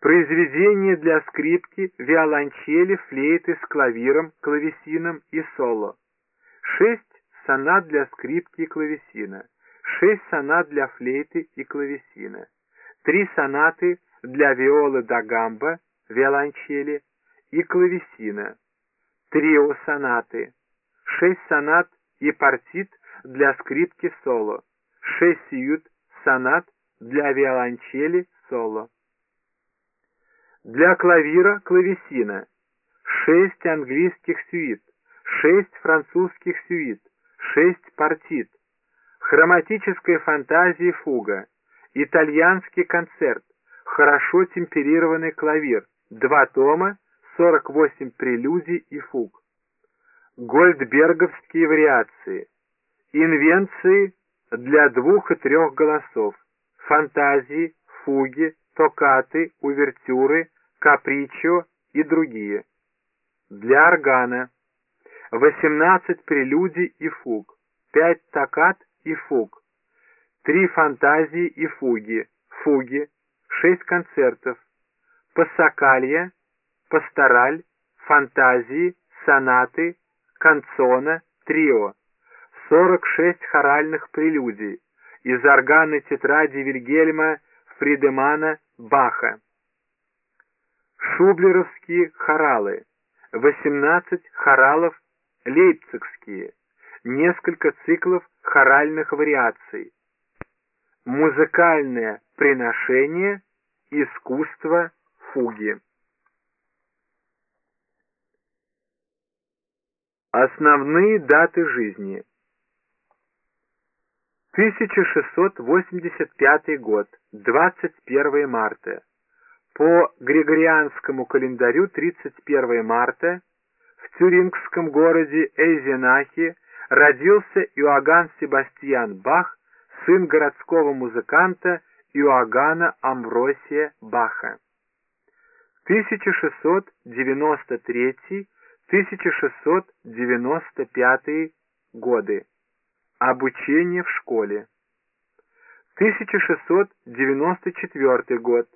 Произведения для скрипки, виолончели, флейты с клавиром, клавесином и соло. 6 сонат для скрипки и клавесина. 6 сонат для флейты и клавесина. 3 сонаты для виолы да гамба, виолончели и клавесина. Трио сонаты. 6 сонат и партит для скрипки соло. 6 сьют сонат для виолончели соло. Для клавира клавесина 6 английских сюит, 6 французских сюит, 6 партит, хроматическая фантазия фуга, итальянский концерт, хорошо темперированный клавир, два тома, 48 прелюдий и фуг. Гольдберговские вариации, инвенции для двух и трех голосов, фантазии, фуги, токкаты, увертюры, капричо и другие. Для органа. 18 прелюдий и фуг, 5 токкат и фуг, 3 фантазии и фуги, фуги, 6 концертов, пассакалья, пастораль, фантазии, сонаты, канцона, трио, 46 хоральных прелюдий. Из органа тетради Вильгельма Фридемана Баха. Шублеровские хоралы, 18 хоралов лейпцигские, несколько циклов хоральных вариаций, музыкальное приношение, искусство фуги. Основные даты жизни 1685 год, 21 марта. По Григорианскому календарю 31 марта в тюрингском городе Эйзенахе родился Иоганн Себастьян Бах, сын городского музыканта Иоганна Амвросия Баха. 1693-1695 годы. Обучение в школе. 1694 год.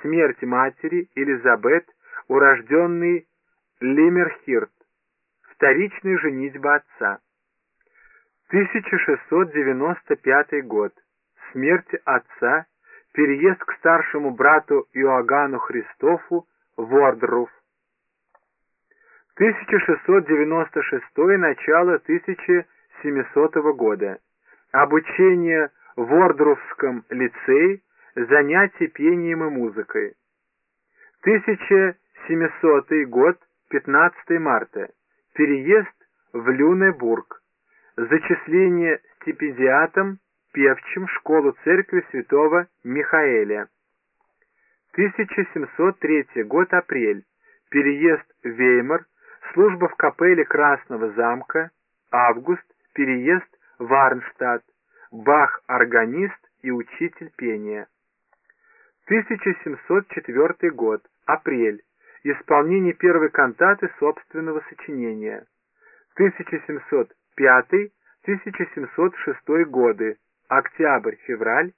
Смерть матери Элизабет, урожденный Лимерхирт. Вторичная женитьба отца. 1695 год. Смерть отца, переезд к старшему брату Иоганну Христофу в Ордруф. 1696 начало 1000 700 года. Обучение в Ордровском лицее, занятия пением и музыкой. 1700 год, 15 марта. Переезд в Люнебург. Зачисление стипендиатом, певчим школу церкви святого Михаэля. 1703 год, апрель. Переезд в Веймар, служба в капелле Красного замка, август, переезд в Арнштадт, Бах – органист и учитель пения. 1704 год, апрель, исполнение первой кантаты собственного сочинения. 1705-1706 годы, октябрь-февраль,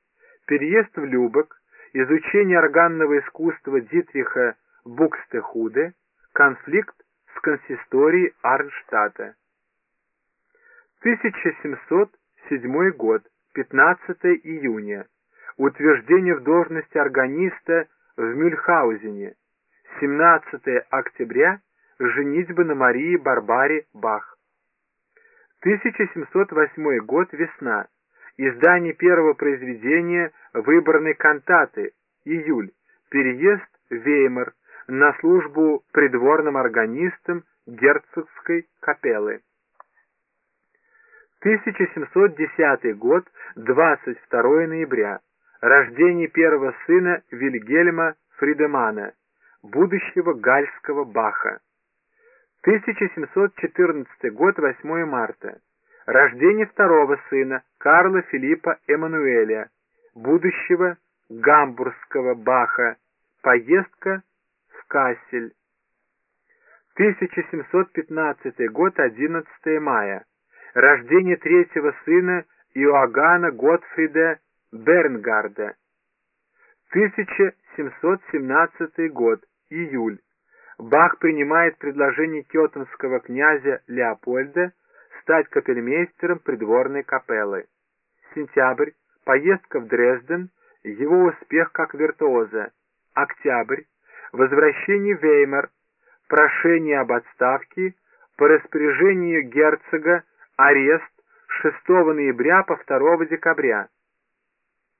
переезд в Любек, изучение органного искусства Дитриха Букстехуде, конфликт с консисторией Арнштадта. 1707 год, 15 июня. Утверждение в должности органиста в Мюльхаузене. 17 октября. Женитьба на Марии Барбаре Бах. 1708 год. Весна. Издание первого произведения выборной кантаты. Июль. Переезд в Веймар на службу придворным органистом герцогской капеллы. 1710 год, 22 ноября. Рождение первого сына Вильгельма Фридемана, будущего гальского Баха. 1714 год, 8 марта. Рождение второго сына Карла Филиппа Эммануэля, будущего гамбургского Баха. Поездка в Кассель. 1715 год, 11 мая рождение третьего сына Иоганна Готфрида Бернгарда, 1717 год, июль. Бах принимает предложение кетонского князя Леопольда стать капельмейстером придворной капеллы. Сентябрь. Поездка в Дрезден, его успех как виртуоза. Октябрь. Возвращение в Веймар, прошение об отставке, по распоряжению герцога арест 6 ноября по 2 декабря.